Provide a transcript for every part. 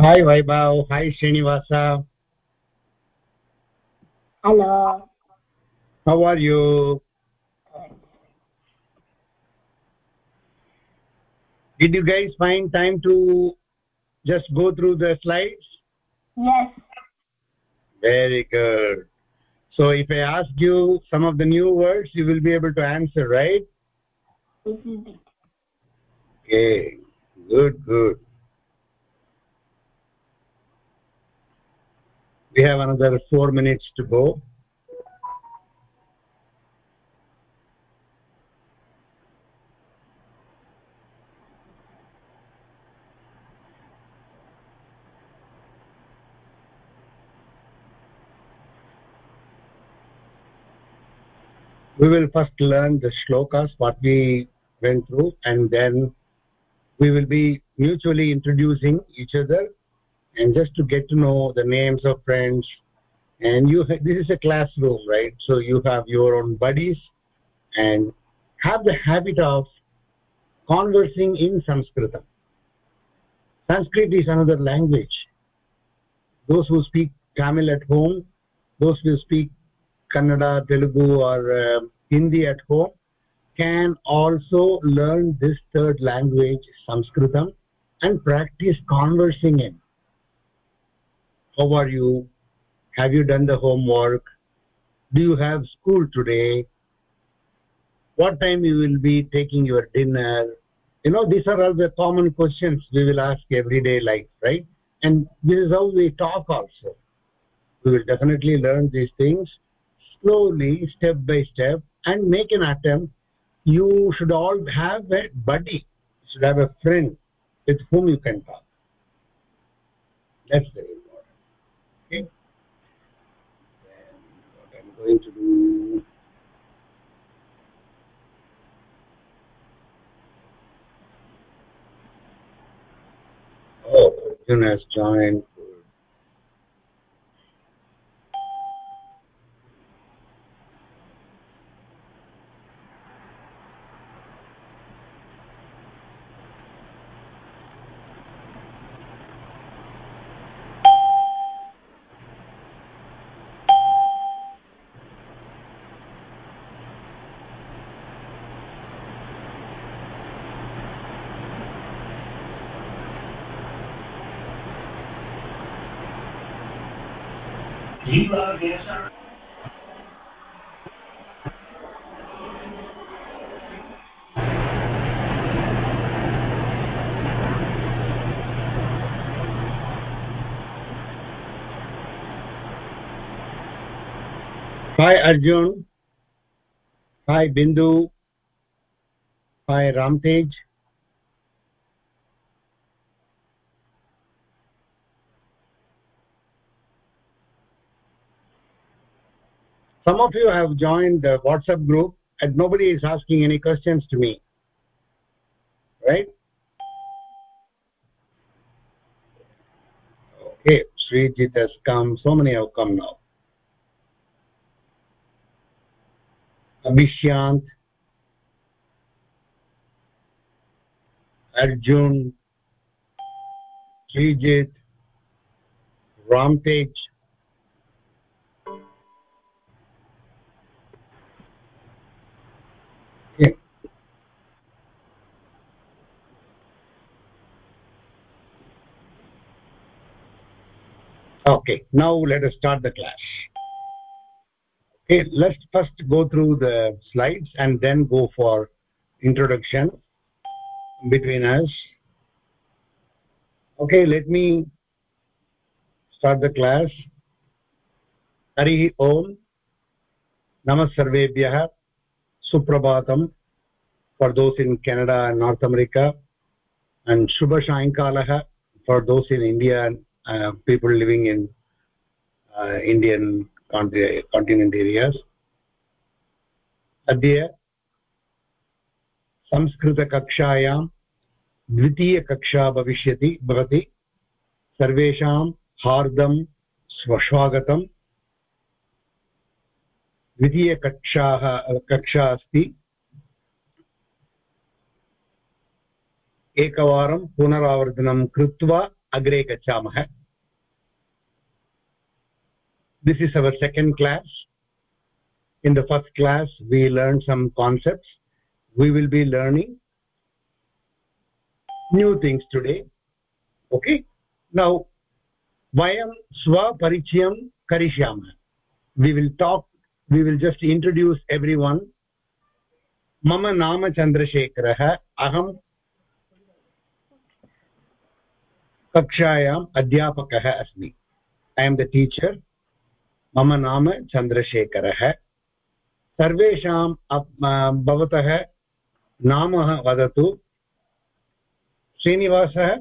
hi vaibhav. Hi srinivasa. Hello. How are you? Did you guys find time to just go through the slides? Yes. Very good. So if i ask you some of the new words you will be able to answer right? Okay. Good good we have another 4 minutes to go. We will first learn the shlokas what we went through and then we will be mutually introducing each other and just to get to know the names of friends and you this is a classroom right? So you have your own buddies and have the habit of conversing in sanskrit sanskrit is another language. Those who speak tamil at home those who speak kannada telugu or uh, hindi at home can also learn this third language sanskritam and practice conversing in how are you? Have you done the homework? Do you have school today? What time you will be taking your dinner? You know these are all the common questions we will ask everyday life right? And this is how we talk also. We will definitely learn these things slowly step by step and make an attempt. You should all have a buddy. You should have a friend with whom you can talk. That's very important okay what i'm going to do oh arjun has joined hi arjun hi bindu hi ramtej some of you have joined the whatsapp group and nobody is asking any questions to me right? Okay srijit has come. So many have come now arjun srijit ramtej okay. okay now let us start the class okay let's first go through the slides and then go for introduction between us okay let me start the class हरिः ओम् नमः सर्वेभ्यः सुप्रभातं for those in canada and north america and shubha sayankalah for those in india and uh, people living in uh, indian continent areas. अद्य संस्कृतकक्षायां द्वितीयकक्षा भविष्यति, भवति। सर्वेषां हार्दं स्वस्वागतम्। द्वितीयकक्षाः, कक्षा अस्ति। एकवारं पुनरावर्तनं कृत्वा अग्रे गच्छामः। this is our second class in the first class we learned some concepts we will be learning new things today okay now vayam swaparichayam karishyamah we will talk we will just introduce everyone मम नाम चन्द्रशेखरः अहं कक्षायाम् अध्यापकः अस्मि I am the teacher मम नाम चन्द्रशेखरः सर्वेषां भवतः नाम वदतु श्रीनिवासः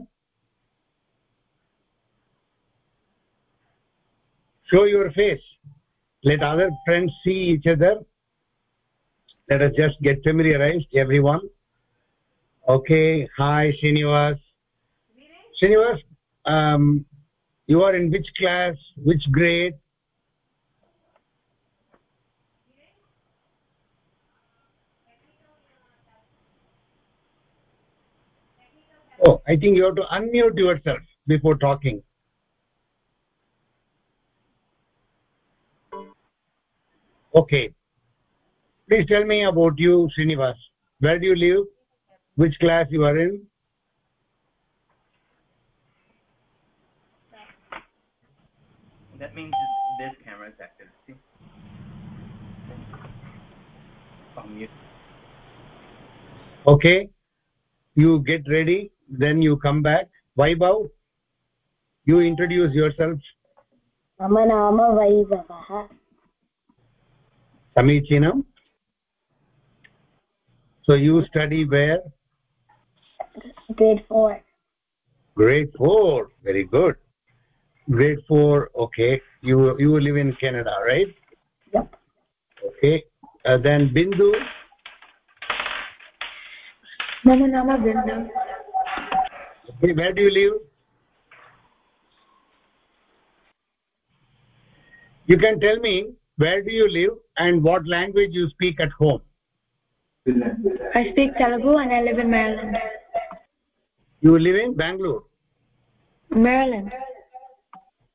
show your face let other friends see each other let us just get familiarized everyone okay hi srinivas srinivas um, you are in which class which grade oh i think you have to unmute yourself before talking. Okay. Please tell me about you srinivas. Where do you live? Which class you are in? That means this camera is active see? Mute okay. You get ready then you come back. Vaibhav you introduce yourself mama nama vaibhavah samichinam so you study where? Grade 4 grade 4 very good. Grade 4 okay. You you live in canada right? Yep. Okay. Uh, then bindu? mama nama bindu okay, where do you live? You can tell me where do you live and what language you speak at home? I speak telugu and i live in maryland. You live in bangalore? Maryland.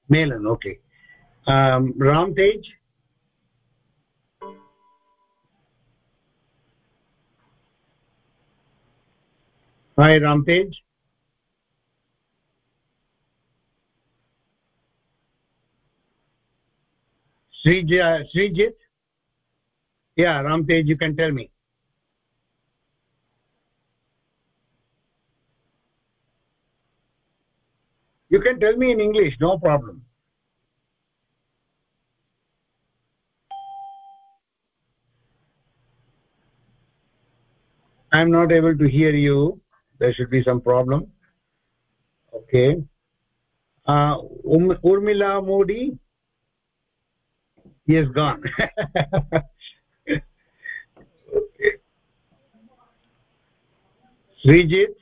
Maryland, okay. Um ram tej? Hi ram tej Srijit? Yeah, Ramtej, you can tell me. You can tell me in English, no problem. I'm not able to hear you. There should be some problem. Okay. Uh, um, Urmila Modi? He is gone. Okay. Srijit?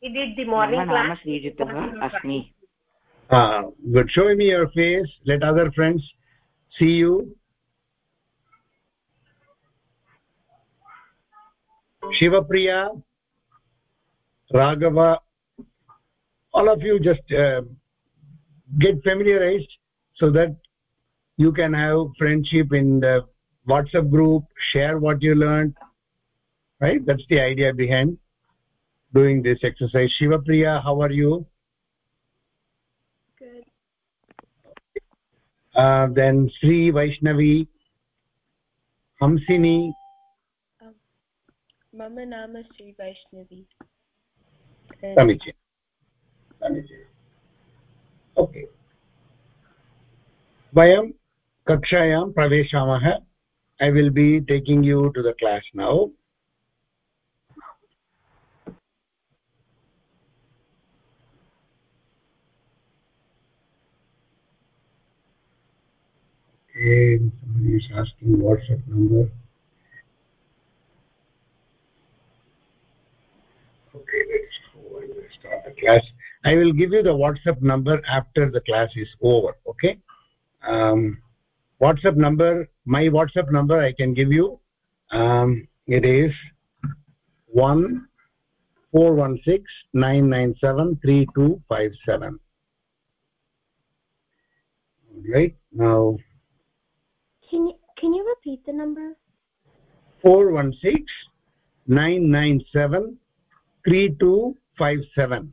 He did the morning mama class. Srijitah asmi ah good. Show me your face. Let other friends see you. Shivapriya raghava all of you just uh, get familiarized so that you can have friendship in the whatsapp group share what you learned right that's the idea behind doing this exercise shiva priya how are you good uh, then sri vaishnavi hamsini मम नाम श्रीवैष्णवी समीचीनं समीचीनम् okay वयं कक्षायां प्रवेशामः I will be taking you to the class now Okay, somebody is asking WhatsApp number. Okay, let's go and start the class. I will give you the WhatsApp number after the class is over. Okay. Um, whatsapp number my whatsapp number i can give you. Um, it is one 4169973257 right now. Can you, can you repeat the number? 4169973257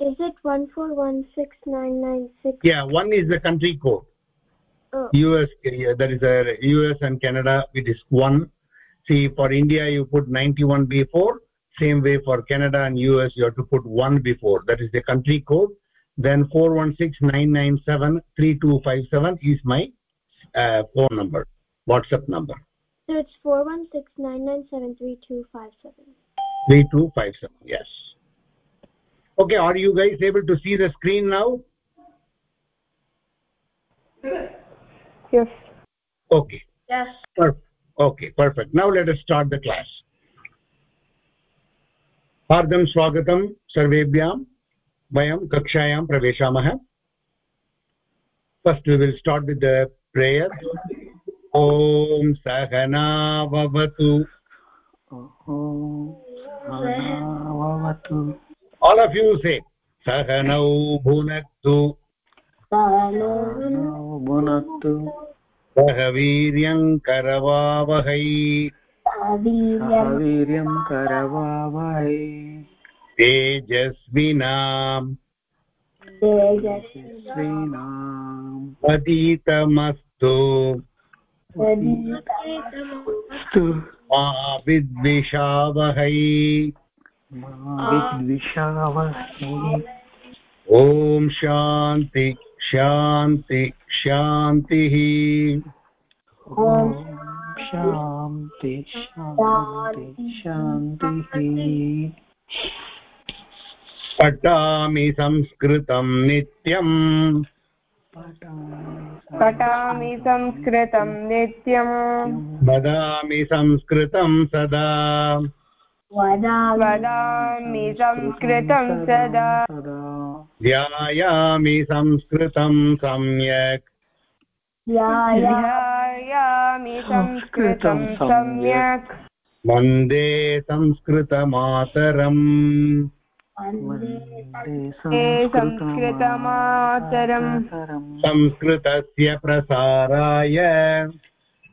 Is it one four one six nine nine six? yeah one is the country code. Oh. us yeah, that is a us and canada it is one. See for india you put 91 before same way for canada and us you have to put 1 before. That is the country code. Then 4169973257 is my uh, phone number whatsapp number. So it's four one six okay are you guys able to see the screen now Yes. okay Yes. Perfect. okay perfect now let us start the class हार्दं स्वागतं सर्वेभ्यां वयं कक्षायां प्रवेशामः first we will start with the prayer ॐ सहनावतु all of you say sahanau bhunaktu sahanau bhunaktu sahaviryam karavavahai sahaviryam karavavahai tejasvinam tejasvinam अतीतमस्तु मा आविद्विषावहै ॐ शान्ति शान्ति शान्तिः। ॐ शान्ति शान्ति शान्तिः। पठामि संस्कृतं नित्यम्। पठामि संस्कृतं नित्यम्। वदामि संस्कृतं सदा। वदामि संस्कृतं सदा। ध्यायामि संस्कृतं सम्यक्। ध्यायामि संस्कृतं सम्यक्। वंदे संस्कृतमातरम्। संस्कृतमातरम्। संस्कृतस्य प्रसाराय।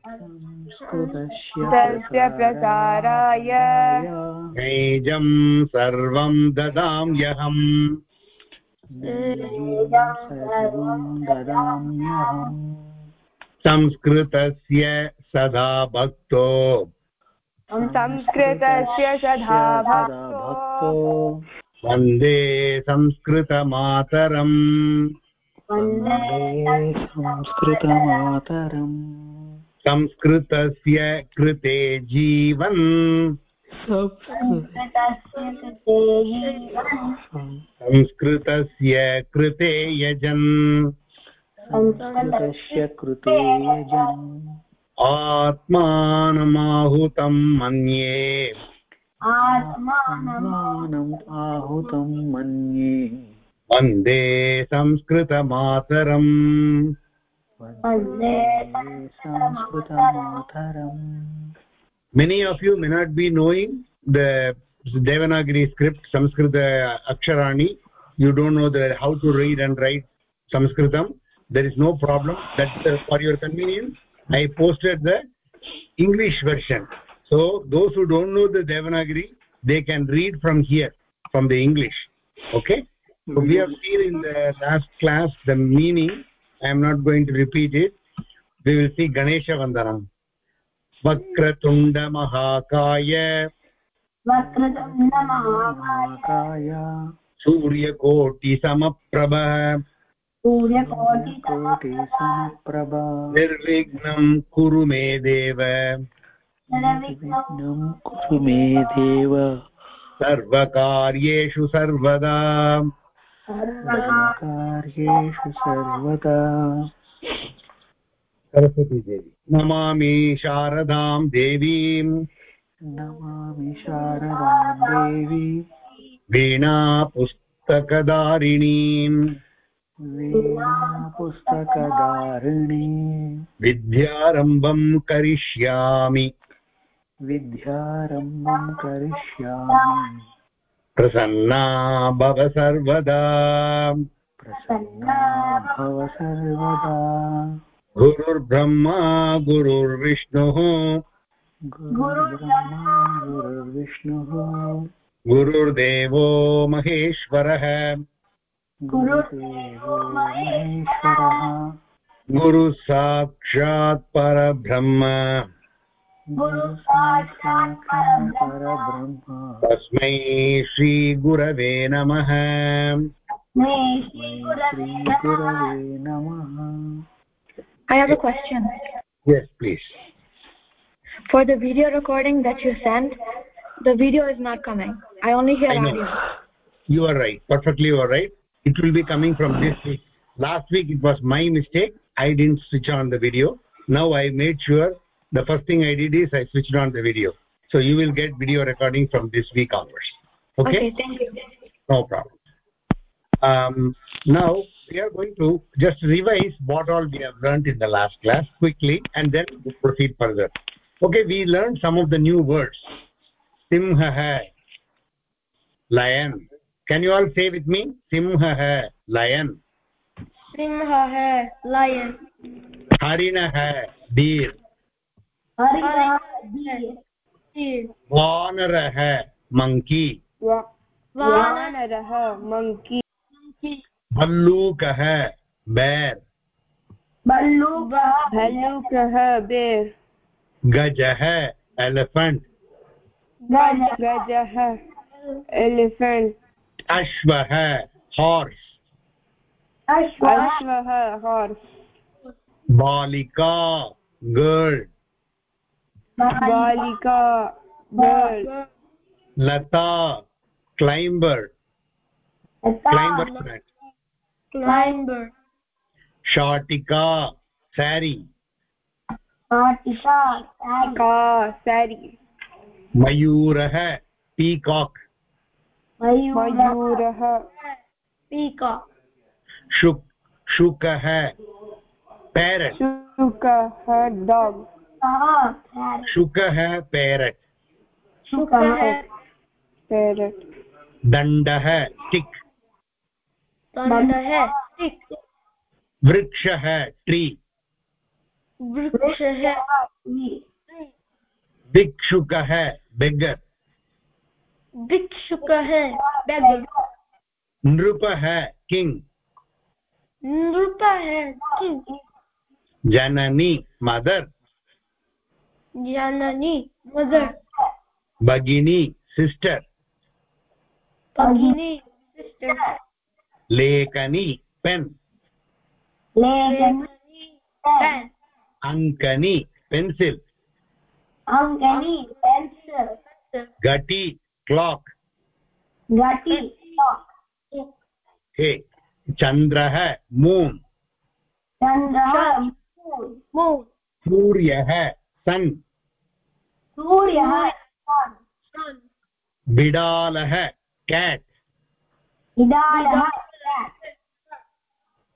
तस्य प्रसाराय नैजं सर्वं ददाम्यहम् संस्कृतस्य सदा भक्तो। संस्कृतस्य सदा भक्तो भक्तो। वंदे संस्कृतमातरम्। वंदे संस्कृतमातरम्। संस्कृतस्य कृते जीवन्। संस्कृतस्य कृते यजन्। संस्कृतस्य कृते यजन्। आत्मानमाहुतं मन्ये। आत्मानम् आहुतं मन्ये। वंदे संस्कृतमातरम् वंदे संस्कृतमातरम्। Many of you may not be knowing the devanagari script sanskrit aksharani. You don't know the how to read and write sanskritam. There is no problem. That's uh, for your convenience i posted the english version. So those who don't know the devanagari they can read from here from the english. Okay? So we have seen in the last class the meaning i am not going to repeat it. We will see ganesha vandanam वक्रतुण्डमहाकाय महाकाय सूर्यकोटिसमप्रभ कोटिसमप्रभा निर्विघ्नं कुरु मे देव निर्विघ्नं कुरु मे देव सर्वकार्येषु सर्वदा सर्वकार्येषु सर्वदा सरस्वती देवी। नमामि शारदां देवीं। नमामि शारदां देवी। वीणा पुस्तकधारिणीम् वीणा पुस्तकधारिणी विद्यारम्भं करिष्यामि। विद्यारम्भं करिष्यामि। प्रसन्ना भव सर्वदा। प्रसन्ना भव सर्वदा। गुरुर्ब्रह्मा गुरुर्विष्णुः। गुरुर्ब्रह्मा गुरुर्विष्णुः। गुरुर्देवो महेश्वरः। गुरुदेवो महेश्वरः। गुरुः साक्षात् परब्रह्म। परब्रह्म तस्मै श्रीगुरवे नमः श्रीगुरवे नमः I have a question. yes please For the video recording that you sent, the video is not coming. I only hear I know. audio. you are right perfectly you are right it will be coming from this week last week it was my mistake i didn't switch on the video now i made sure the first thing i did is i switched on the video. So you will get video recording from this week onwards. Okay, okay thank you. No problem. Um, now we are going to just revise what all we have learned in the last class quickly and then we'll proceed further. Okay we learned some of the new words. Simha hai lion. Can you all say with me? Simha hai lion. Simha hai lion. Harina hai deer. वानरः monkey वानरः monkey भल्लूकः bear. भल्लूकः भल्लूकः bear. गजः elephant गजः elephant अश्वः horse. अश्वः horse. बालिका गर्ल्। बालिका बर्ड् लता क्लैम्बर् क्लैम्बर् प्लाण्ट् क्लैम्बर् शाटिका सारी। सारी। मयूरः पीकॉक। मयूरः पीकाक्। शुक् शुकः पेरट्। शुकः डॉग। शुकः parrot शुकः पैरट। दण्डः stick दण्डः स्टिक वृक्षः tree वृक्षः भिक्षुकः beggar भिक्षुकः बेगर। नृपः king नृपः किंग। जननी janani mother bagini sister bagini sister lekani pen lekani pen ankani pencil ankani pencil gati clock gati clock हे चन्द्रः मून् चन्द्रः मून् सूर्यः सन् सूर्यः बिडालः केट्।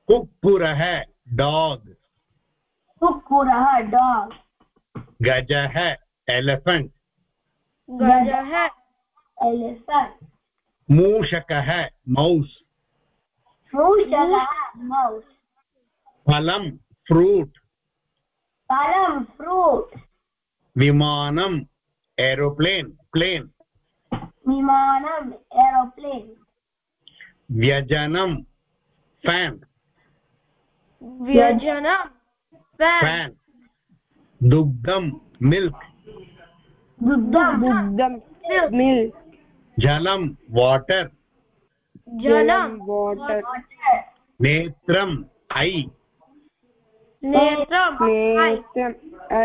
कुक्कुरः डाग्। कुक्कुरः डाग्। गजः एलिफेण्ट् गजः एलिफेण्ट् मूषकः मौस्। मूषकः मौस्। फलं फ्रूट्। फलं फ्रूट विमानम् aeroplane plane. विमानम् एरोप्लेन व्यजनं fan. व्यजनं फ़ैन fan. दुग्धं milk. दुग्धं दुग्धं मिल्क जलं water. जलं वाटर नेत्रम् eye. नेत्रम्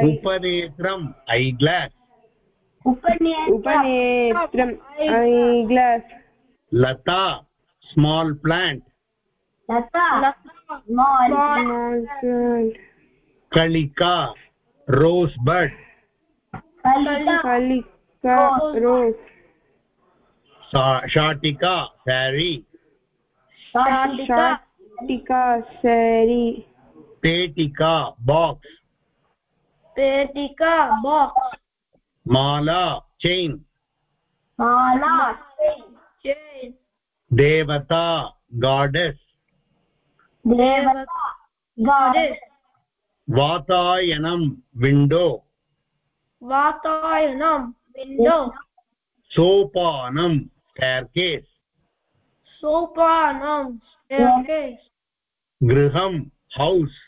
उपनेत्रम् ऐ ग्लास् उपनेत्रम् ऐ ग्लास् लता स्माल् प्लाण्ट् कलिका रोस् बड् कलिका शाटिका सारी शाटिका सारी पेटिका बाक्स्। पेटिका बाक्स्। माला चैन्। माला चैन्। देवता गाडेस्। देवता गाडेस्। वातायनं विण्डो वातायनं विण्डो सोपानं स्टेर्केस् सोपानं स्टेर्केस् गृहं house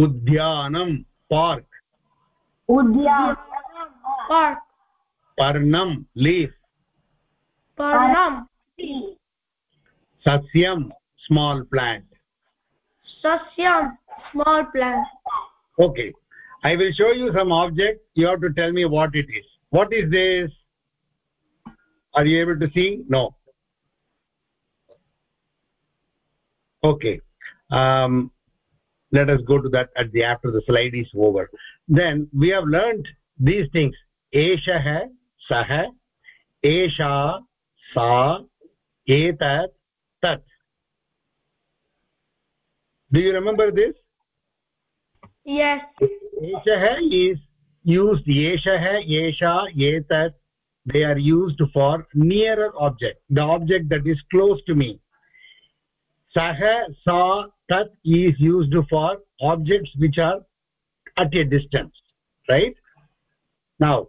udyanam park udyanam park parnam leaf parnam tree sasyam small plant sasyam small plant okay. I will show you some object. You have to tell me what it is. What is this? Are you able to see? No. Okay um let us go to that at the after the slide is over. Then we have learned these things. Eshah sah esha sa etat tat. Do you remember this? Yes. Eshah is used eshah esha etat they are used for nearer object. The object that is close to me. Sah sa tat is used for objects which are at a distance right? Now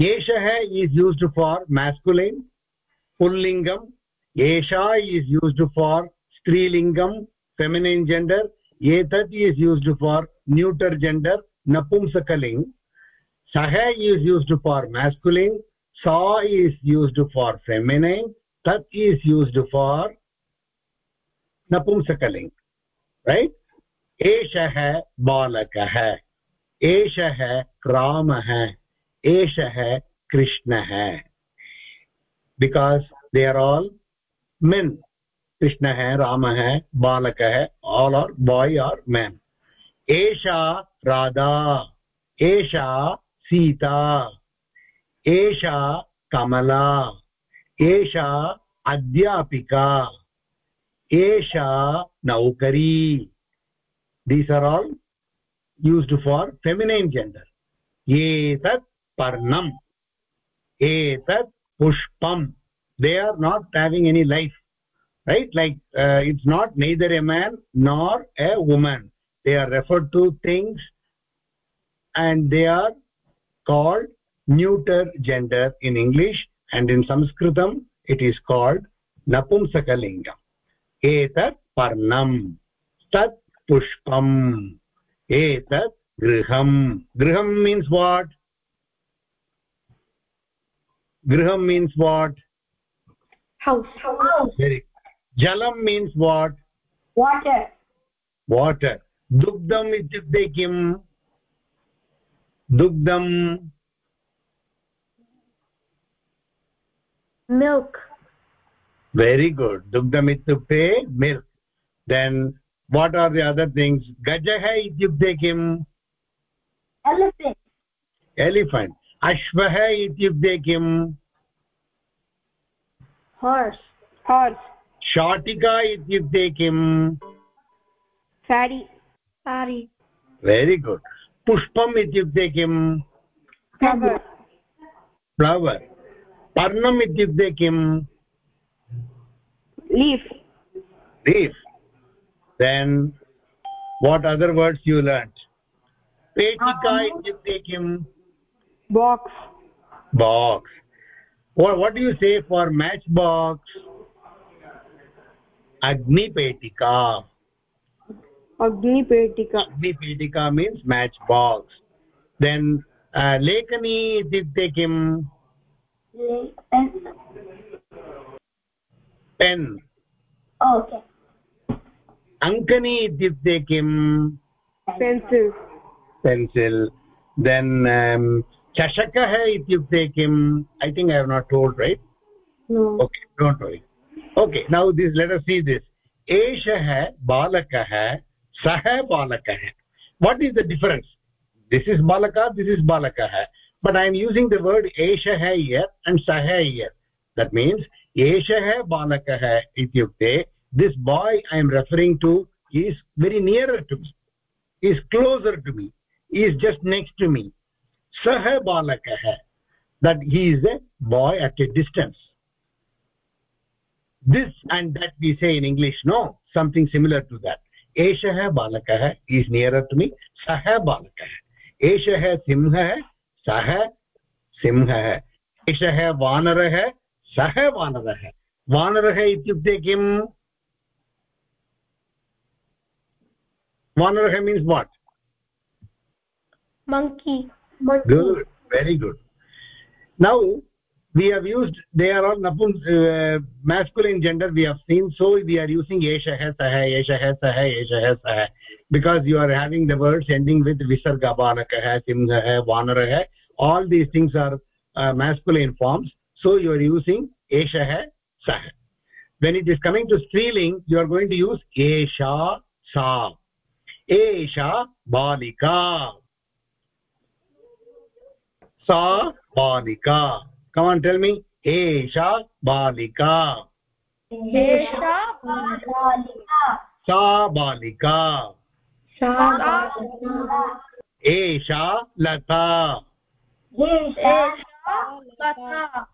eshah is used for masculine pullingam. Esha is used for strilingam feminine gender. Etat is used for neuter gender napumsakaling. Sah is used for masculine. Sa is used for feminine. Tat is used for नपुंसकलिङ्ग् right एषः बालकः, एषः रामः, एषः कृष्णः. Because they are all men कृष्णः, रामः, बालकः all are boy are men एषा राधा, एषा सीता, एषा कमला, एषा अध्यापिका. esha naukari. These are all used for feminine gender. Etat parnam. Etat pushpam. They are not having any life right? Like uh, it's not neither a man nor a woman. They are referred to things and they are called neuter gender in english and in sanskritam it is called napumsakalingam etat parnam tat pushpam etat griham griham means what? griham means what? House. Very jalam means what? Water. Water. dugdam ityukte kim dugdam milk very good dugdam ityukte milk then what are the other things gajah ityukte kim elephant elephant ashvah ityukte kim horse horse shatika ityukte kim sari sari very good pushpam ityukte kim flower flower parnam ityukte kim leaf leaf then what other words you learnt? Petika box. box. What what do you say for matchbox? Agni petika agni petika agni petika means matchbox. Then uh, lekani ityukte kim pen. Okay. Ankani ityukte kim? Pencil. Pencil. Then um, chashakah ityukte kim? I think i have not told right? No. Okay don't worry. Okay now this let us see this. Eshah balakah sah balakah what is the difference? This is balaka this is balakah but i am using the word eshah here and sah here. That means एषः बालकः इत्युक्ते this boy I am referring to is very nearer to me is closer to me is just next to me सः बालकः that he is a boy at a distance this and that we say in English no something similar to that एषः बालकः is nearer to me सः बालकः एषः सिंहः सः सिंहः एषः वानरः सह वानरः। वानरः इत्युक्ते किम् वानरः means very good now we have used they are all नपुन् masculine gender we have seen so we are using एषः सः एषः सः एषः सः because you are having the words ending with विसर्गबालकः सिंहः वानरः all these things are masculine forms so you are using eshah sah when it is coming to striling you are going to use esha sa esha balika सा बालिका come on tell me एषा बालिका esha balika सा बालिका सा एषा लता esha lata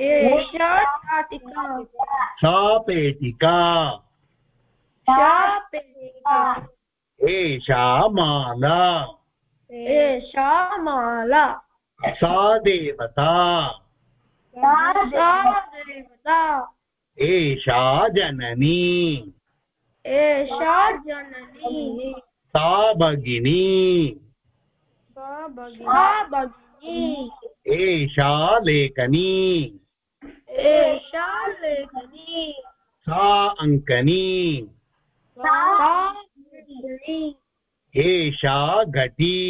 एषा पेटिका एषा माला। एषा माला। सा देवता। एषा जननी। एषा जननी। सा भगिनी। एषा लेखनी। Esha lekhani सा अङ्कनी एषा घटी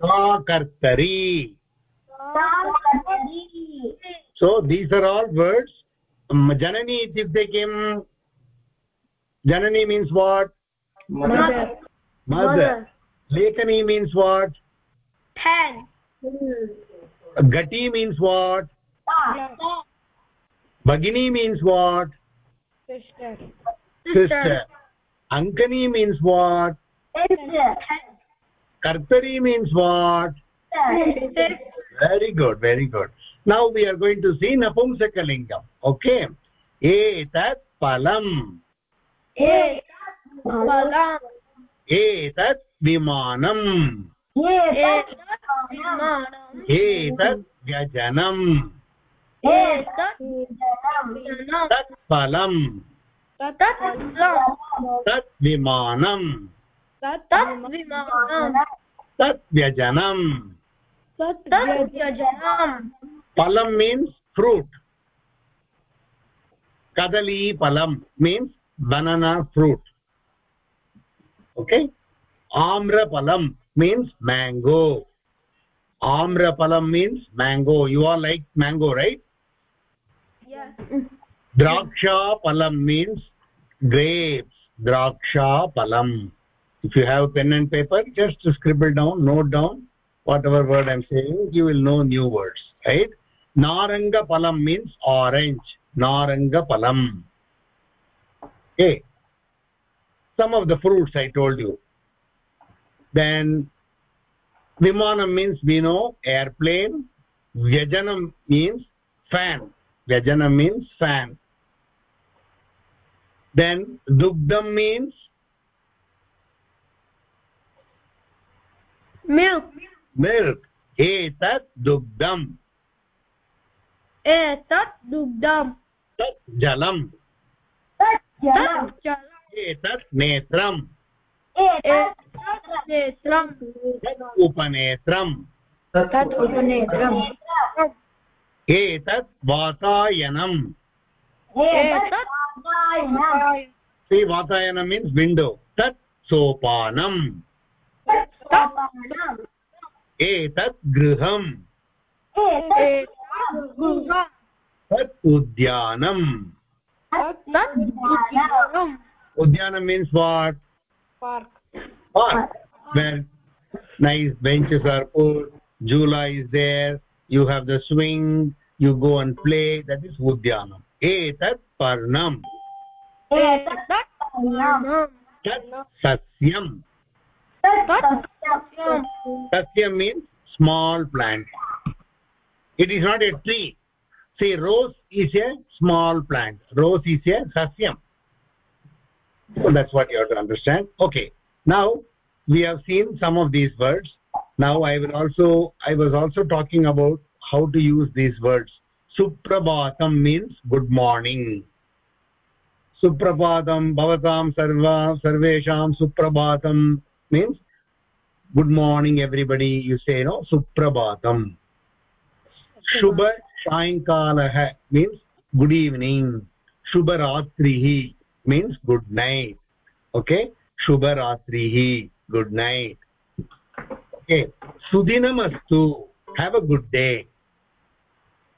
सा कर्तरी sa ghati so these are all words Um, janani ityukte kim janani means what mother mother lekhani means what pen gati means what? Lata bhagini means what? Sister. Sister. Ankani means what? Sister. Kartari means what? Sister. Very good very good. Now we are going to see napumsakalingam okay. Etat palam. Etat palam. Etat vimanam. Etat vimanam etat vyajanam etat vimanam tat palam tat palam tat vimanam tat vimanam tat vyajanam tat vyajanam palam means fruit kadali palam means banana fruit okay? amra palam means mango amra palam means mango. You all like mango right? Yes. Draksha palam means grapes. Draksha palam if you have pen and paper just scribble down note down whatever word i'm saying you will know new words right? Naranga palam means orange. Naranga palam okay. Some of the fruits i told you. Then vimanam means we know airplane. Vyajanam means fan. Vyajanam means fan. Then dugdam means? Milk. Milk. Etat dugdam. Etat dugdam. Tat jalam. Tat jalam. Etat netram. Etat उपनेत्रम् उपनेत्रम् तत् उपनेत्रम् एतत् वातायनम्। वातायनं तत् सोपानम्। एतत् गृहम्। तत् उद्यानम्। उद्यानं means what park park where nice benches are put jula is there you have the swing you go and play that is udyanam etat parnam. Tat sasyam sasyam means small plant. It is not a tree. See rose is a small plant. Rose is a sasyam so that's what you have to understand. Okay now we have seen some of these words. Now i will also i was also talking about how to use these words. Suprabhatam means good morning. Suprabhatam bhavatam sarva sarvesham suprabhatam means good morning everybody. You say no suprabhatam. Shubha sayankalah means good evening. Shubha ratrihi means good night. Okay shubha ratrihi good night. Okay. Sudinam astu have a good day.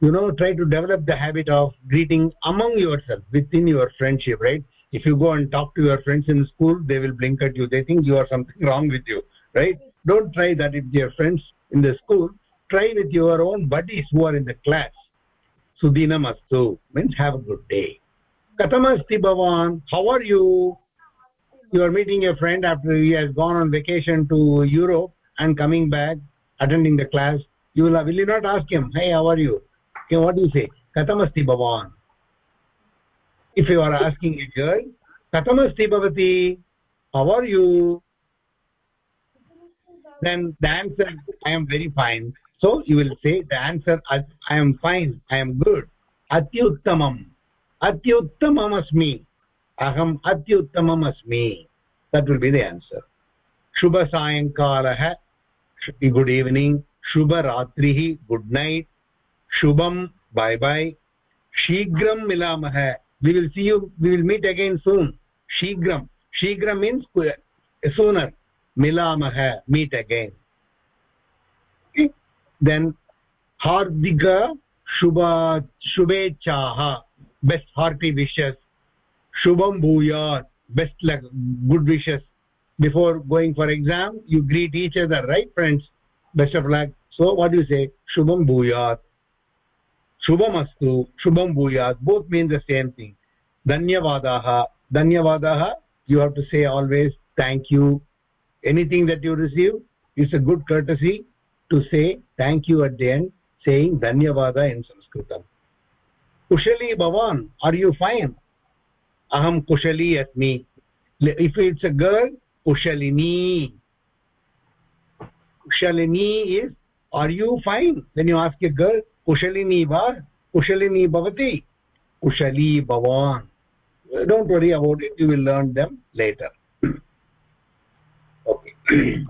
You know try to develop the habit of greeting among yourself within your friendship right? If you go and talk to your friends in school they will blink at you. They think you are something wrong with you right? Don't try that with your friends in the school. Try with your own buddies who are in the class. Sudinam astu means have a good day. Katamasti bhavan. How are you you are meeting a friend after he has gone on vacation to europe and coming back attending the class. You will, will you not ask him hey how are you? Okay, what do you say? Katamasti bhavan. If you are asking a girl katamasti bhavati how are you? Then the answer i am very fine. So you will say the answer i am fine i am good. Atyuttamam. Atyuttamam asmi अहम् अति उत्तमम् अस्मि। That will be the answer शुभसायङ्कालः good evening शुभरात्रिः good night शुभं bye bye शीघ्रं मिलामः। We will see you we will meet again soon शीघ्रं। शीघ्रं मीन्स् सूनर् uh, मिलामः। मीट् अगेन् देन् हार्दिक शुभ, शुभेच्छाः। Best hearty wishes shubham bhuyat best luck good wishes before going for exam you greet each other right friends best of luck so what do you say shubham bhuyat shubham astu shubham bhuyat both mean the same thing dhanyavadah dhanyavadah you have to say always thank you anything that you receive is a good courtesy to say thank you at the end saying dhanyavada in sanskritam kushali bhavan are you fine aham kushali if it's a girl kushalini kushalini is are you fine? When you ask a girl kushalini va kushalini bhavati. Kushali bhavan. Don't worry about it you will learn them later. Okay.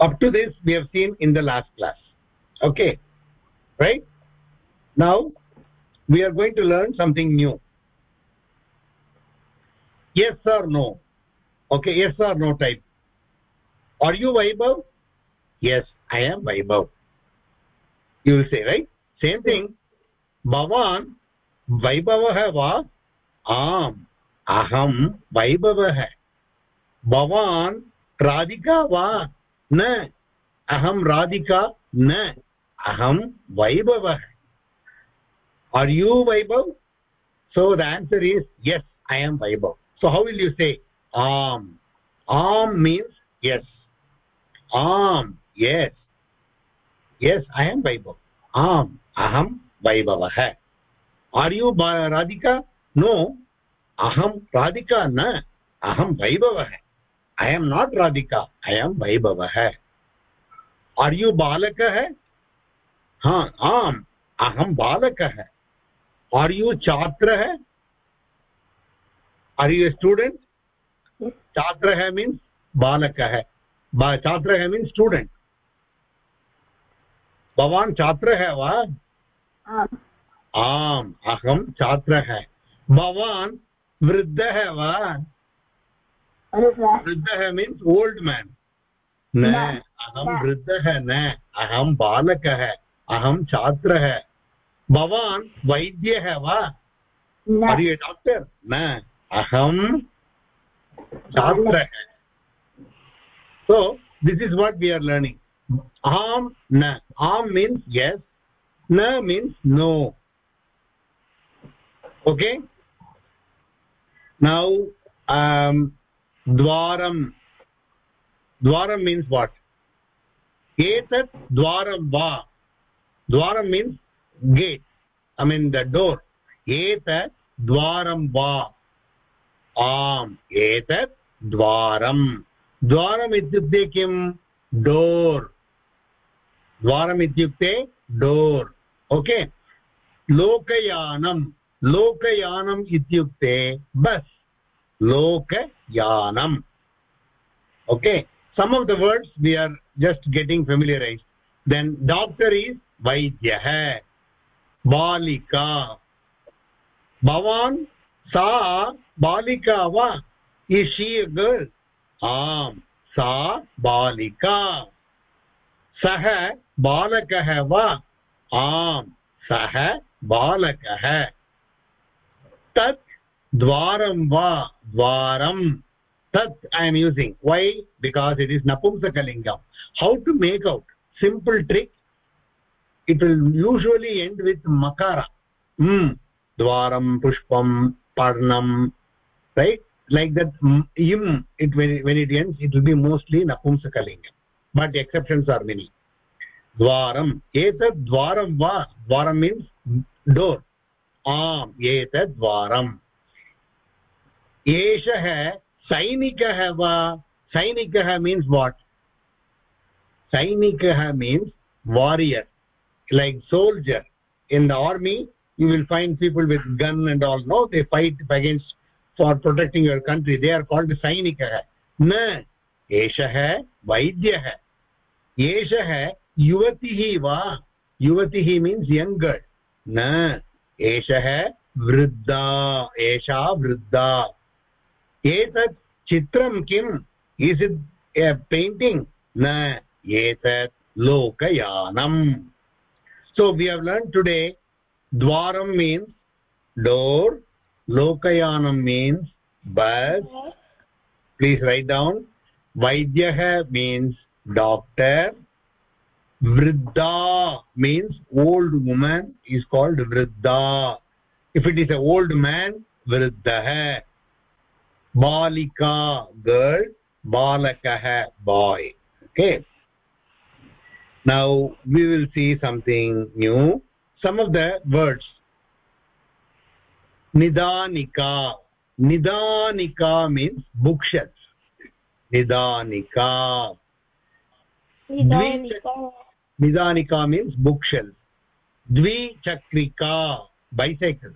Up to this we have seen in the last class. Okay. Right? Now we are going to learn something new yes or no okay yes or no type are you vaibhav yes i am vaibhav you will say right same thing bhavan vaibhavah va आम् अहं वैभवः भवान् राधिका वा न अहं राधिका न अहं वैभवः are you vaibhav so the answer is yes i am vaibhav so how will you say am am means yes am yes yes i am vaibhav am aham vaibhavah are you radhika no aham radhika na aham vaibhavah i am not radhika i am vaibhavah are you balakah ha am aham balakah are you chatrah are you a student? Chatrah means balakah ba chatrah means student. भवान् छात्रः वा आम् अहं छात्रः भवान् वृद्धः वा वृद्धः मीन्स् ओल्ड् मेन् न अहं वृद्धः न अहं बालकः अहं छात्रः भवान् वैद्यः वा डाक्टर् न अहं छात्रः this is what we are learning am na am means yes na means no okay now um dwaram dwaram means what etat dwaram va dwaram means gate i mean the door etat dwaram va आम् एतत् द्वारम्। द्वारम् इत्युक्ते किम्? Door. द्वारम् इत्युक्ते door. Okay? लोकयानम्। लोकयानम् इत्युक्ते बस्। लोकयानम्। Okay? Some of the words we are just getting familiarise then doctor is वैद्यः बालिका। भवान् सा बालिका वा? इशी अ गर्ल् सा बालिका। सः बालकः वा? आम्। सः बालकः। तत् द्वारं वा? द्वारं। तत् I am using why because it is नपुंसकलिङ्गम् how to make out simple trick it will usually end with मकार द्वारं पुष्पं parnam right like that im it when, when it ends it will be mostly napumsakalingam but exceptions are many dwaram etat dwaram va dwaram means door आम् एतद्वारम् एषः सैनिकः वा सैनिकः means what सैनिकः means warrior like soldier in the army you will find people with gun and all no they fight against for protecting your country they are called sainikah na eshah vaidyah eshah yuvatih va yuvatih means young girl na एषः वृद्धा एषा वृद्धा एतत् चित्रं किम् is it A painting न एतत् लोकयानम् so we have learned today dwaram means door lokayanam means bus please write down vaidyah means doctor vriddha means old woman is called vriddha if it is a old man vriddhah balika girl balakah boy okay now we will see something new some of the words. Nidanika. Nidanika means bookshelf nidanika. Nidanika. Means bookshelf dvichakrika. Bicycle.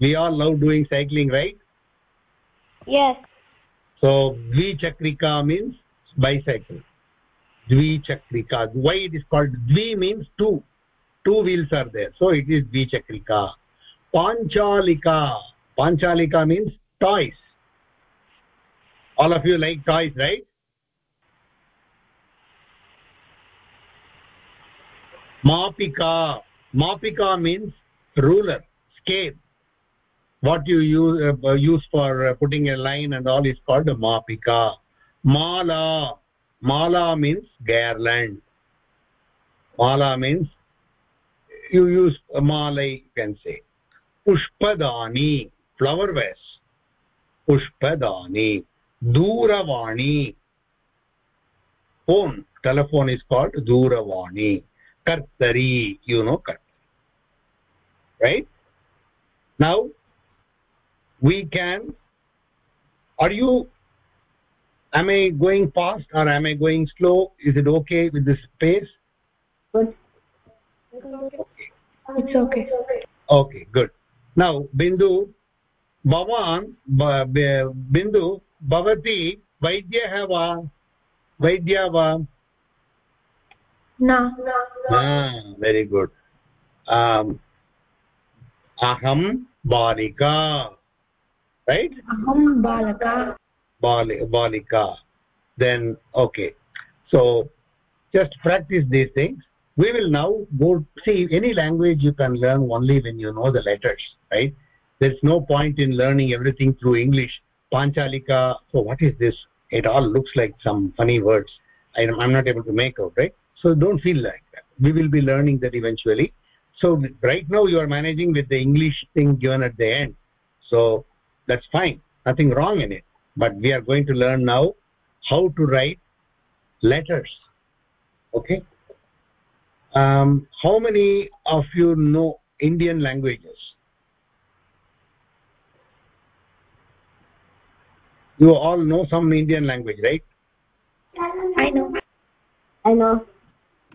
We all love doing cycling right? Yes. So dvichakrika means bicycle. Dvichakrika. Why it is called dvi means two two wheels are there. So it is dvichakrika panchalika panchalika means toys. All of you like toys right? Mapika. Mapika means ruler scale. What you use uh, use for uh, putting a line and all is called a mapika. Mala. Mala means garland mala means you use a mala you can say pushpadani flower vase pushpadani duravani phone telephone is called duravani kartari you know kartari right now we can are you am i going fast or am i going slow is it okay with this pace it's okay. Okay good. Now bindu bhavan bindu bhavati vaidyah va vaidya va na. Ah very good. Um aham balika right? Aham balaka Bali, balika. Then okay. So just practice these things we will now go see any language you can learn only when you know the letters right? There's no point in learning everything through english. Panchalika so what is this? It all looks like some funny words. I, i'm not able to make out right? So don't feel like that. We will be learning that eventually. So right now you are managing with the english thing given at the end. So that's fine. Nothing wrong in it. But we are going to learn now how to write letters. Okay um, how many of you know indian languages? You all know some indian language right? I know. I know.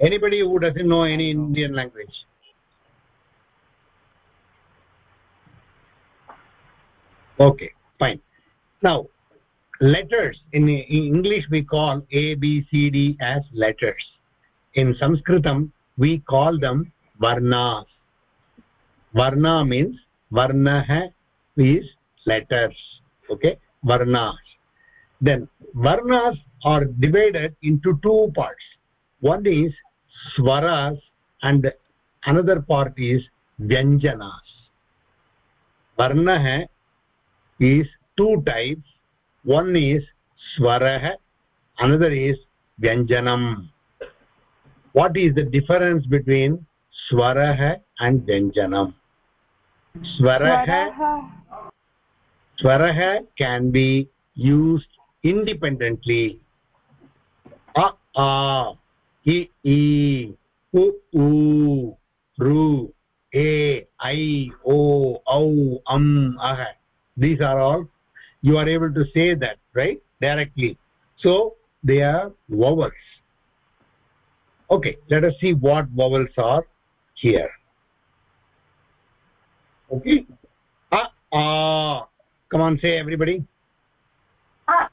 anybody who doesn't know any indian language? Okay fine. Now letters. In, in english we call a b c d as letters. In sanskritam we call them varnas varna means varnah is letters okay varnas then varnas are divided into two parts one is swaras and another part is vyanjanas varnah is two types one is swarah another is vyanjanam what is the difference between swarah and vyanjanam? Swarah swarah can be used independently. A a i i u u ru a i o au ah. These are all you are able to say that right directly. So they are vowels okay let us see what vowels are here. Okay. Ah ah come on say everybody. Ah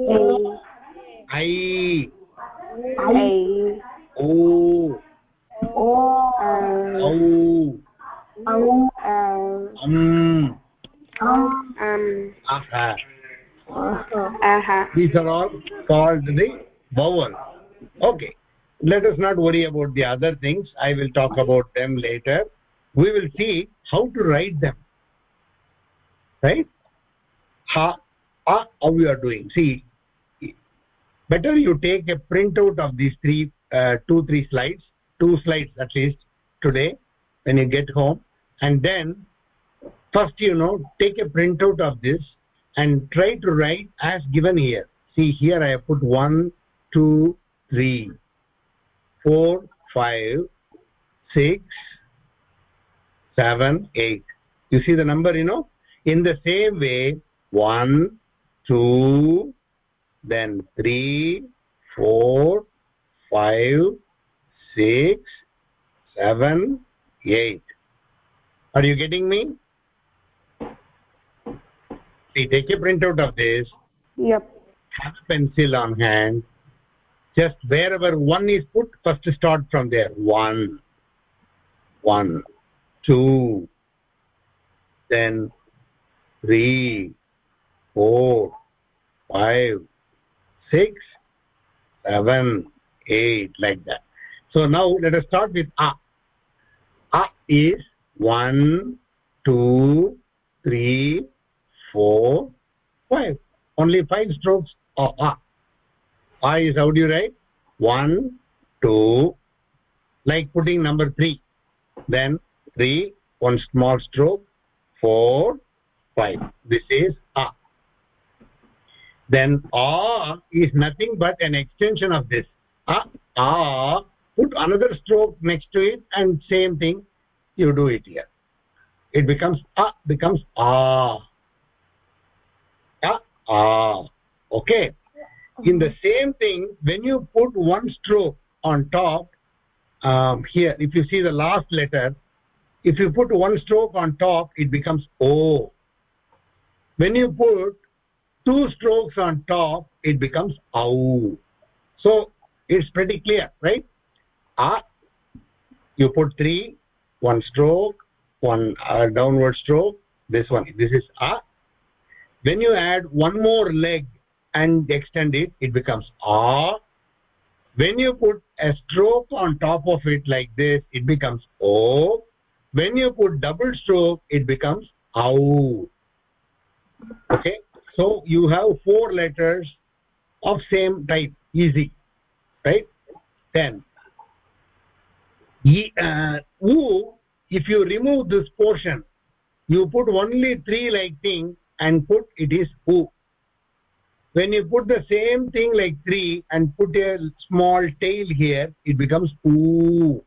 a A i I o Oh. औ au औ um um aha uh these are all called the vowel okay let us not worry about the other things i will talk about them later we will see how to write them right ha a how you are doing see better you take a printout of these three uh, two three slides two slides at least today when you get home and then first you know take a printout of this and try to write as given here see here i have put one, two, three, four, five, six, seven, eight. you see the number you know in the same way one, two, then three, four, five, six, seven, eight. are you getting me see take a printout of this Yep. have a pencil on hand just wherever one is put first start from there one one two then three four five six seven eight like that. So now let us start with a. A is one two three four five. Only five strokes of a. A is how do you write? One two like putting number three. Then three one small stroke four five. This is a then a is nothing but an extension of this. A a put another stroke next to it and same thing you do it here. It becomes a becomes a. A a. Okay. In the same thing when you put one stroke on top um, here if you see the last letter if you put one stroke on top it becomes o. When you put two strokes on top it becomes au. So it's pretty clear right? A you put three one stroke one uh, downward stroke this one this is a. When you add one more leg and extend it it becomes a. When you put a stroke on top of it like this it becomes o. When you put double stroke it becomes au okay so you have four letters of same type easy right? Then uh, u if you remove this portion you put only three like thing and put it is u. When you put the same thing like three and put a small tail here it becomes oo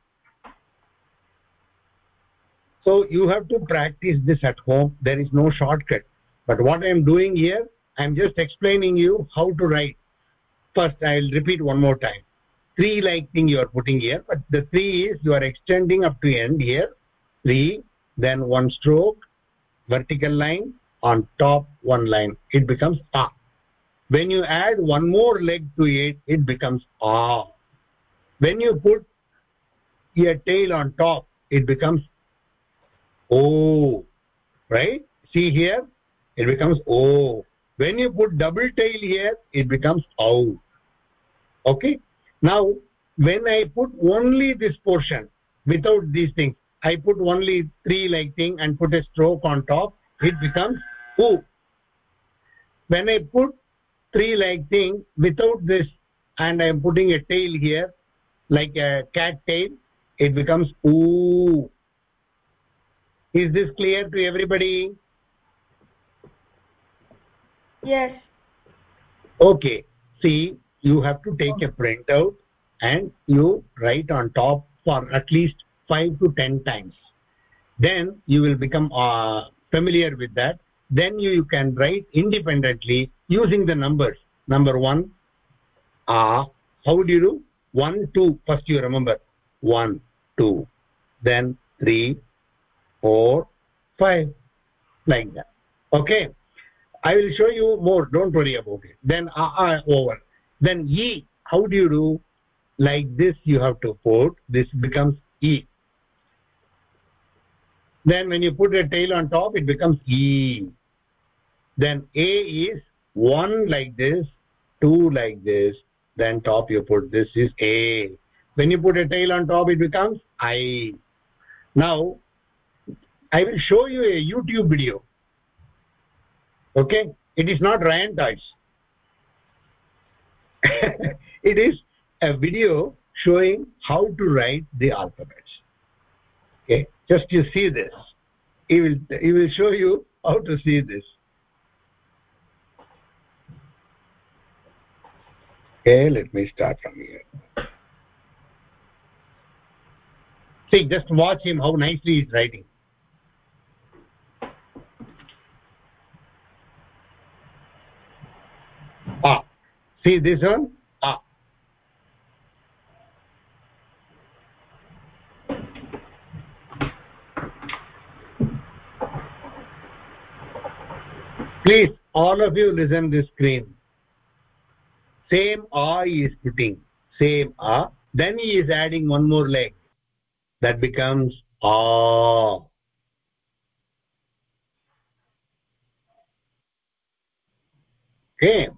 so you have to practice this at home. There is no shortcut but what i am doing here i am just explaining you how to write. First i will repeat one more time. Three like thing you are putting here but the three is you are extending up to end here. Three then one stroke vertical line on top one line. It becomes a. When you add one more leg to it it becomes ah when you put a tail on top it becomes o. Right? See here it becomes o when you put double tail here it becomes au okay? Now when i put only this portion without these things i put only three like thing and put a stroke on top it becomes u when i put three like thing without this and i am putting a tail here like a cat tail it becomes ooh is this clear to everybody yes. Okay. See you have to take a printout and you write on top for at least 5 to 10 times. Then you will become uh, familiar with that. Then you, you can write independently using the numbers. Number 1 a how do you do? 1 2 first you remember. 1 2 then 3 4 5 like that. Okay i will show you more. Don't worry about it. Then a, a over. Then e how do you do? Like this you have to put this becomes e. Then when you put a tail on top it becomes e. Then a is one like this two like this. Then top you put this is a. When you put a tail on top it becomes i. Now i will show you a youtube video okay? It is not ryan toys it is a video showing how to write the alphabets. Okay? Just you see this. He will he will show you how to see this. Okay let me start from here. See just watch him how nicely he's writing ah see this one? Ah. Please all of you listen this screen. Same a is putting. Same a. Then he is adding one more leg. That becomes a. Okay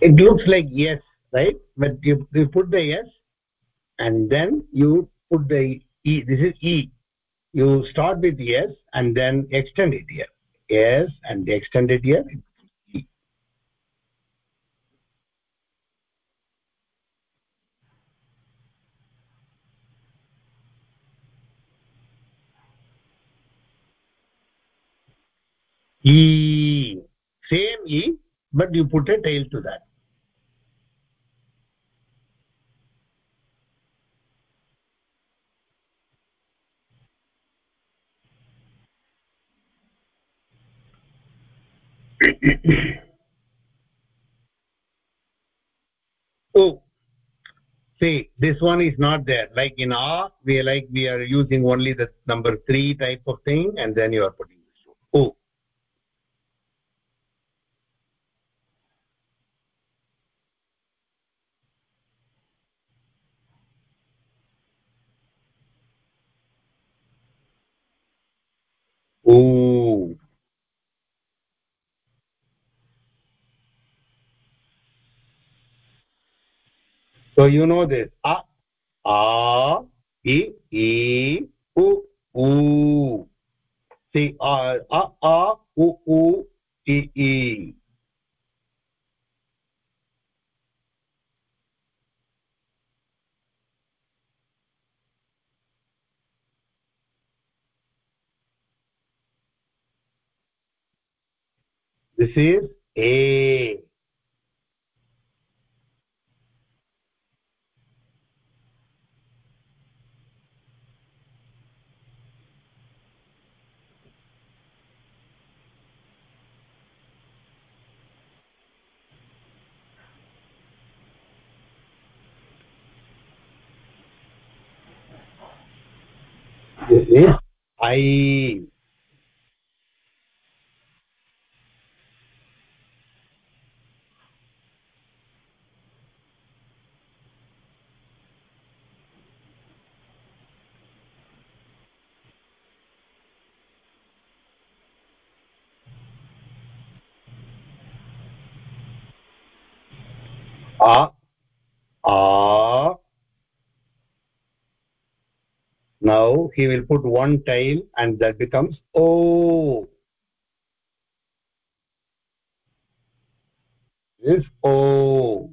it looks like yes right? But you, you put the yes and then you put the e this is e. You start with yes and then extend it here. Yes and extend it here. E. e same e but you put a tail to that oh see this one is not there. Like in a we are like we are using only the number 3 type of thing and then you are putting this oh So you know this. A, a, e, e, u, u. See, a, a, a, u, u, e. This is A. is I. A. A. Now he will put one tail and that becomes O. This O.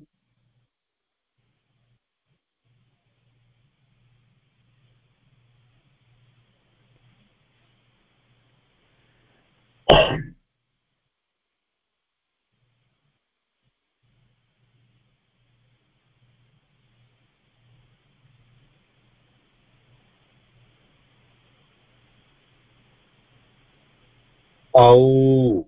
Au.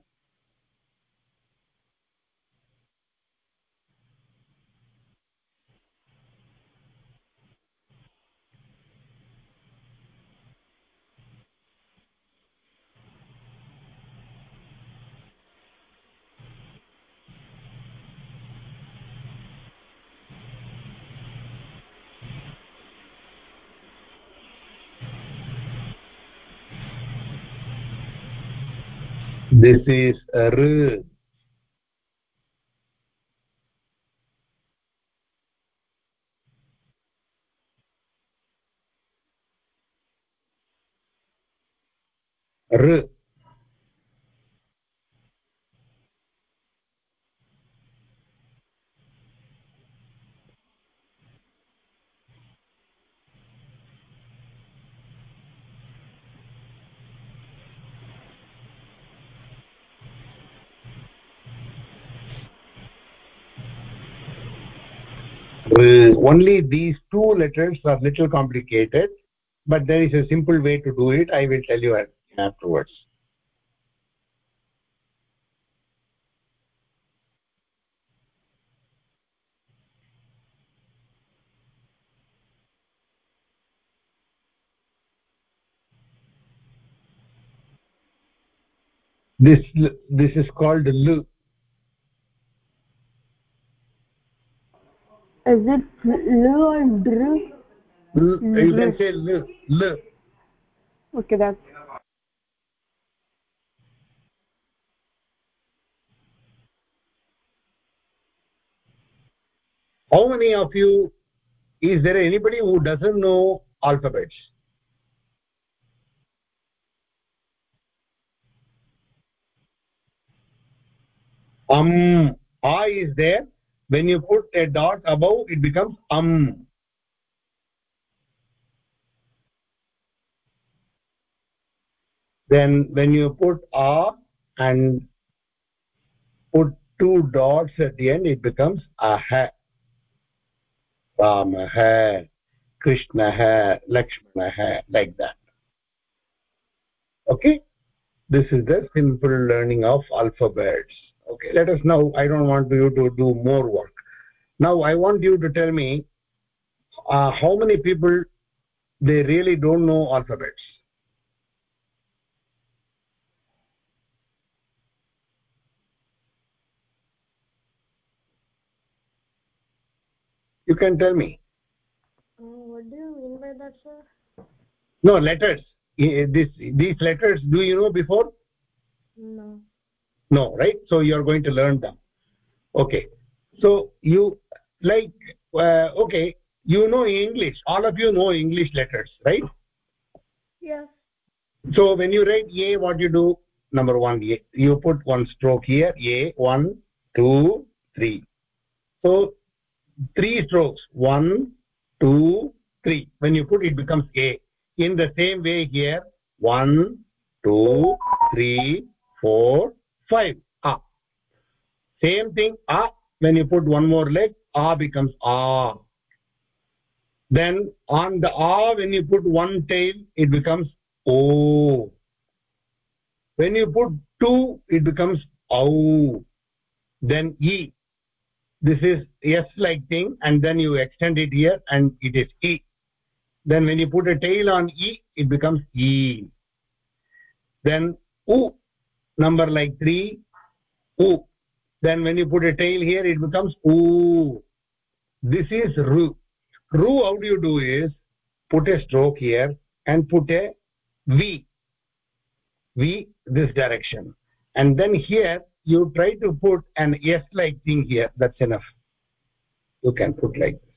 This is R. R. only these two letters are little complicated but there is a simple way to do it. I will tell you afterwards. This this is called l Is it L or Dr? L, you can say l l. Okay, that's how many of you is there anybody who doesn't know alphabets? Um a is there when you put a dot above it becomes um. Then when you put a and put two dots at the end it becomes aha ramah lakshmana lakshmanah like that. Okay? This is the simple learning of alphabets okay let us now i don't want you to do more work. Now i want you to tell me uh, how many people they really don't know alphabets? You can tell me. Uh, what do you mean by that, sir? no letters. This these letters do you know before? No. No right? So you are going to learn them. Okay. So you like uh, okay you know english. All of you know english letters right? Yes. so when you write a what you do? Number 1 a. You put one stroke here a 1 2 3 so three strokes. 1 2 3 when you put it becomes a. In the same way here 1 2 3 4 5 a same thing a when you put one more leg a becomes a then on the a when you put one tail it becomes o. When you put two it becomes au. Then e. This is s like thing and then you extend it here and it is e. Then when you put a tail on e it becomes e. Then u number like 3 u. Then when you put a tail here it becomes u. This is ru ru how do you do is put a stroke here and put a v. V this direction. And then here you try to put an s like thing here. That's enough. You can put like this.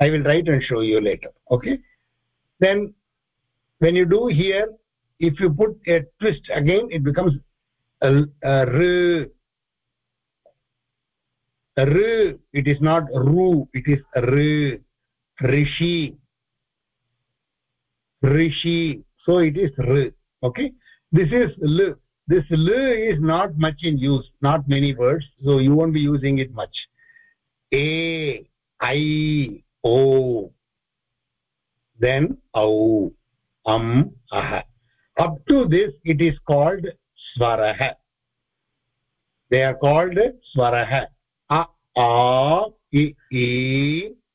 I will write and show you later. Okay? Then when you do here if you put a twist again it becomes a, a r. R it is not ru it is r. Rishi. Rishi. So it is r okay? This is l this l is not much in use not many words so you won't be using it much. A i o. Then au am ah up to this it is called swarah they are called swarah a a i i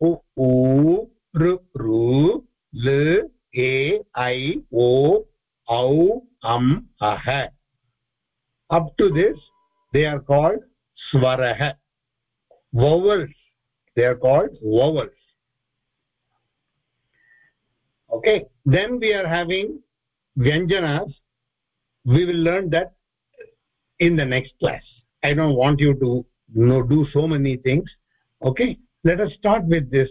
u u r ru l a i o au am ah up to this they are called swarah vowels. They are called vowels. Okay then we are having vyanjanas we will learn that in the next class. I don't want you to you know do so many things. Okay? Let us start with this.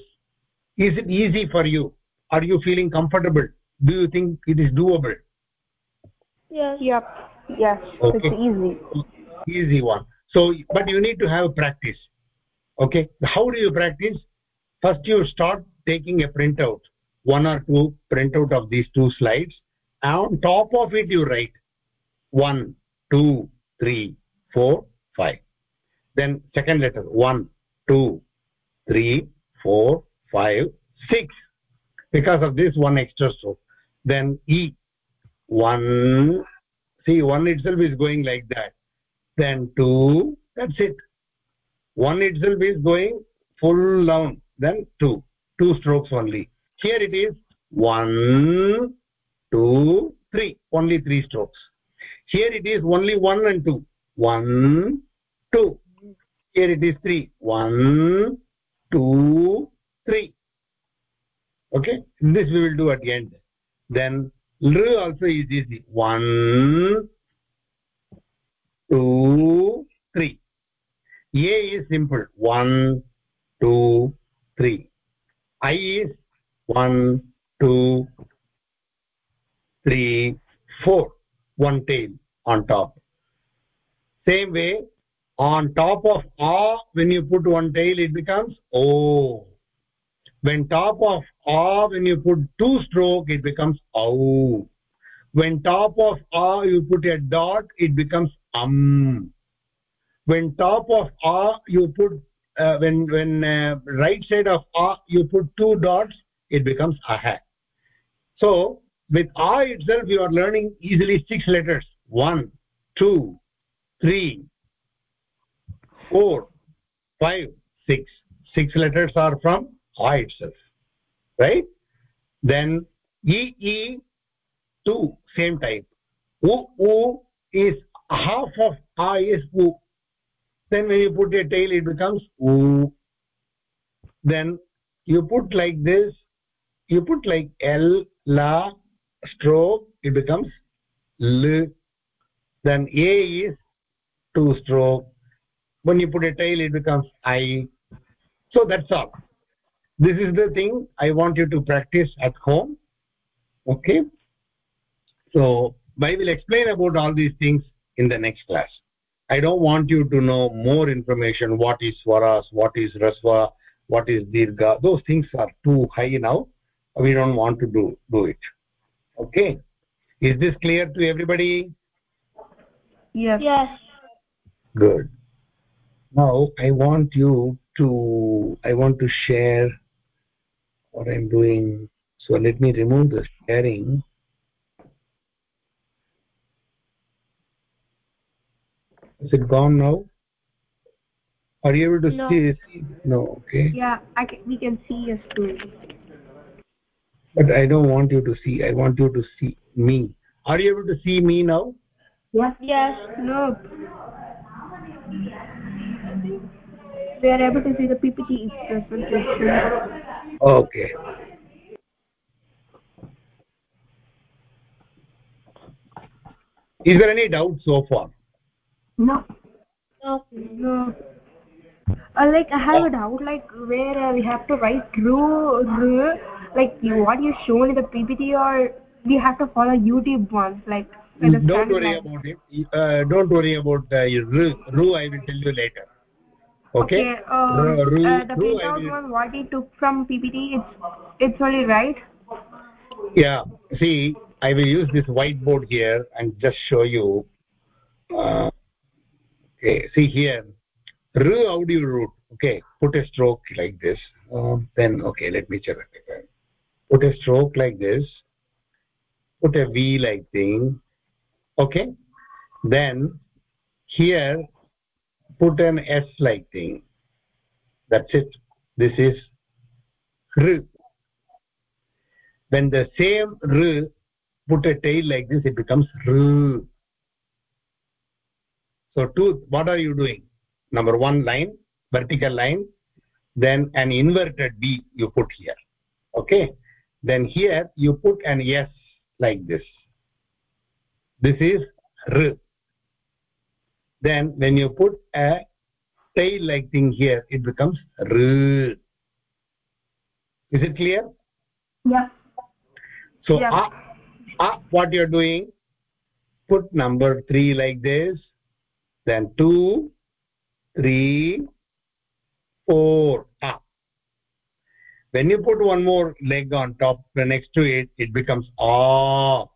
Is it easy for you? Are you feeling comfortable? Do you think it is doable? Yes. Yep. Yes. Okay. It's easy. easy one. So but you need to have practice. Okay? How do you practice? First you start taking a printout. One or two printout of these two slides. and on top of it you write one two three four five. Then second letter one two three four five six. Because of this one extra stroke then e one see one itself is going like that. Then two that's it. One itself is going full down then two. Two strokes only. Here it is one two three. Only three strokes. Here it is only one and two. One two. Here it is three. One two three. Okay? This we will do at the end. Then l also is easy. One two three. A is simple. One two three. I is one two three four one tail on top. Same way on top of a when you put one tail it becomes o. When top of a when you put two stroke it becomes au when top of a you put a dot it becomes um when top of a you put uh, when when uh, right side of a you put two dots it becomes aha so with a itself you are learning easily six letters. One two three four five six. Six letters are from a itself right? Then e e two same type. U u is half of a is u. Then when you put a tail it becomes u. Then you put like this. You put like l la stroke it becomes l. Then a is two stroke. When you put a tail it becomes i. So that's all. This is the thing i want you to practice at home. Okay? So i will explain about all these things in the next class. I don't want you to know more information. What is swaras? What is rasva? What is dirgha? Those things are too high now. We don't want to do do it okay. Is this clear to everybody? Yes. Yes. good. Now i want you to i want to share what i'm doing. So let me remove the sharing. Is it gone now? Are you able to No. see, see? No okay. Yeah i can we can see your screen but i don't want you to see i want you to see me. Are you able to see me now? Yes. Yes. no. We are able to see the ppt presentation. Okay. Is there any doubt so far? No. No. no. Uh, like i have a doubt like where uh, we have to write ru ru like you, what you shown in the ppt or we have to follow youtube ones like don't worry about it. Uh, don't worry about uh, ru, ru i will tell you later. Okay, uh, Ru- ru- uh, the ru printout will- one what he took from ppt it's it's only right? Yeah. See i will use this whiteboard here and just show you. Uh, okay see here. Ru how do you root. Okay put a stroke like this. Um, then okay let me check it. again. Put a stroke like this put a v like thing okay? Then here put an s like thing. That's it. This is r. When the same r put a tail like this it becomes r. So two what are you doing? Number one line vertical line then an inverted b you put here okay then here you put an s like this. This is r. Then when you put a tail like thing here it becomes r. Is it clear? Yeah. So Yeah. a, a what you're doing? Put number 3 like this then 2 3 4 a when you put one more leg on top next to it it becomes ah.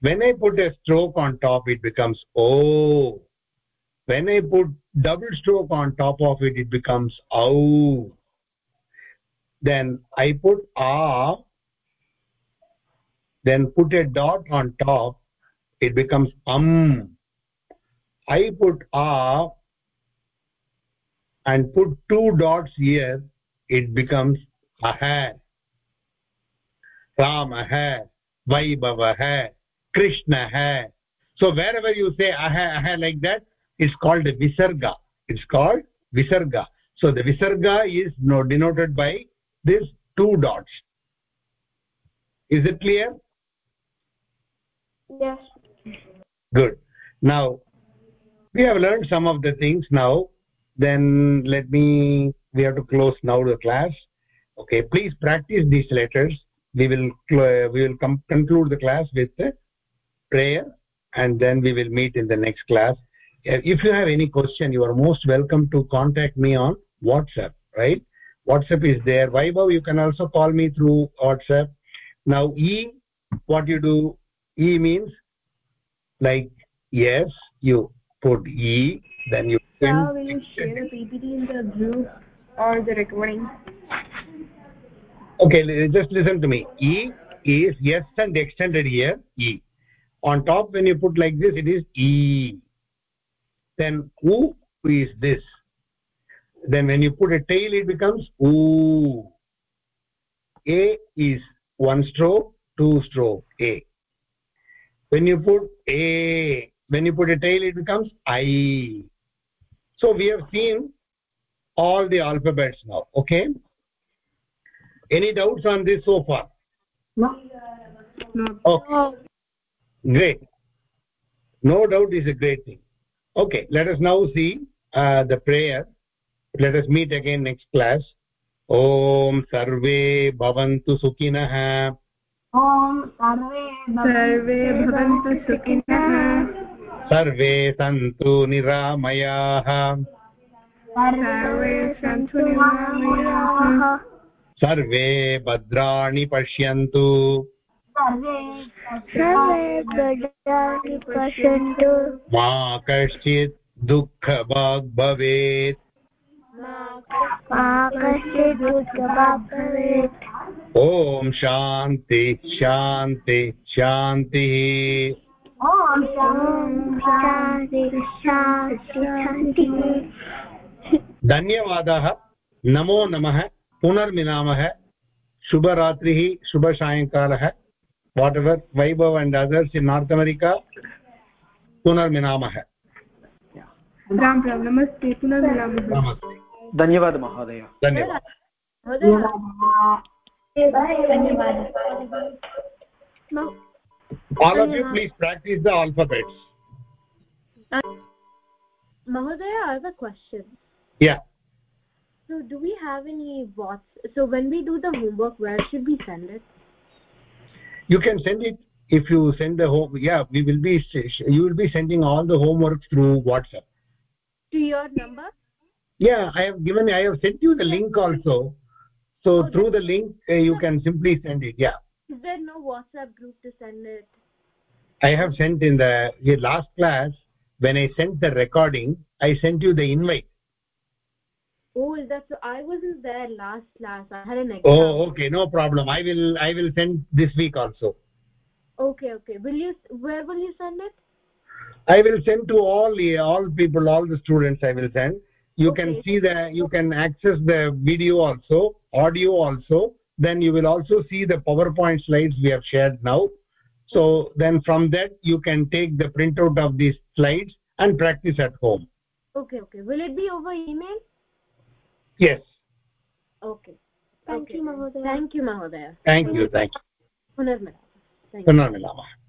When i put a stroke on top it becomes o when i put double stroke on top of it it becomes au then i put a then put a dot on top it becomes um. I put a and put two dots here it becomes aha ramah vaibhavah krishna so wherever you say aha aha like that it's called a visarga. It's called visarga. So the visarga is no, denoted by these two dots. Is it clear? Yes. good. Now we have learned some of the things now. Then let me we have to close now the class. Okay please practice these letters. We will cl- we will conclude the class with the prayer and then we will meet in the next class. Uh, if you have any question you are most welcome to contact me on whatsapp right? Whatsapp is there. Vaibhav you can also call me through whatsapp. Now e what you do e means like yes you put e then you Sir, will you share the ppt in the group or the recording? Okay just listen to me. E is yes and extended here e. On top when you put like this it is e. Then u is this. Then when you put a tail it becomes oo a is one stroke two stroke a. When you put a when you put a tail it becomes i. So we have seen all the alphabets now okay any doubts on this so far no no okay great no doubt is a great thing okay let us now see uh, the prayer let us meet again next class ॐ सर्वे भवन्तु सुखिनः ॐ सर्वे सर्वे भवन्तु सुखिनः सर्वे सन्तु निरामयाः सर्वे भद्राणि पश्यन्तु। सर्वे पश्यन्तु मा कश्चित् दुःखभाग् भवेत्। ॐ शान्ति शान्ति, शान्तिः। ॐ शान्ति शान्ति, शान्तिः। धन्यवादाः। नमो नमः। पुनर्मिलामः। शुभरात्रिः शुभसायङ्कालः whatever Vaibhav and others in North America पुनर्मिलामः। राम राम नमस्ते पुनर्मिलामः। धन्यवादः महोदय। धन्यवादः। all of you please practice the alphabets. Mahodaya, I have a question. Yeah So, do we have any bots? So, when we do the homework, where should we send it? you can send it if you send the home yeah we will be you will be sending all the homework through whatsapp To your number? yeah i have given i have sent you the link also so Oh, through the link uh, you can simply send it yeah Is there no WhatsApp group to send it? i have sent in the, the last class when i sent the recording i sent you the invite Oh, is that so? I wasn't there last class. I had an oh, exam. oh okay no problem i will i will send this week also Okay, okay. Will you? Where will you send it? i will send to all the all people all the students i will send you can see the you can access the video also audio also then you will also see the powerpoint slides we have shared now so then from that you can take the printout of these slides and practice at home Okay, okay. Will it be over email? Yes Okay. Thank okay, you, then. Thank you, Mahodaya. thank you thank you Punarmila. Thank you. punarmilamah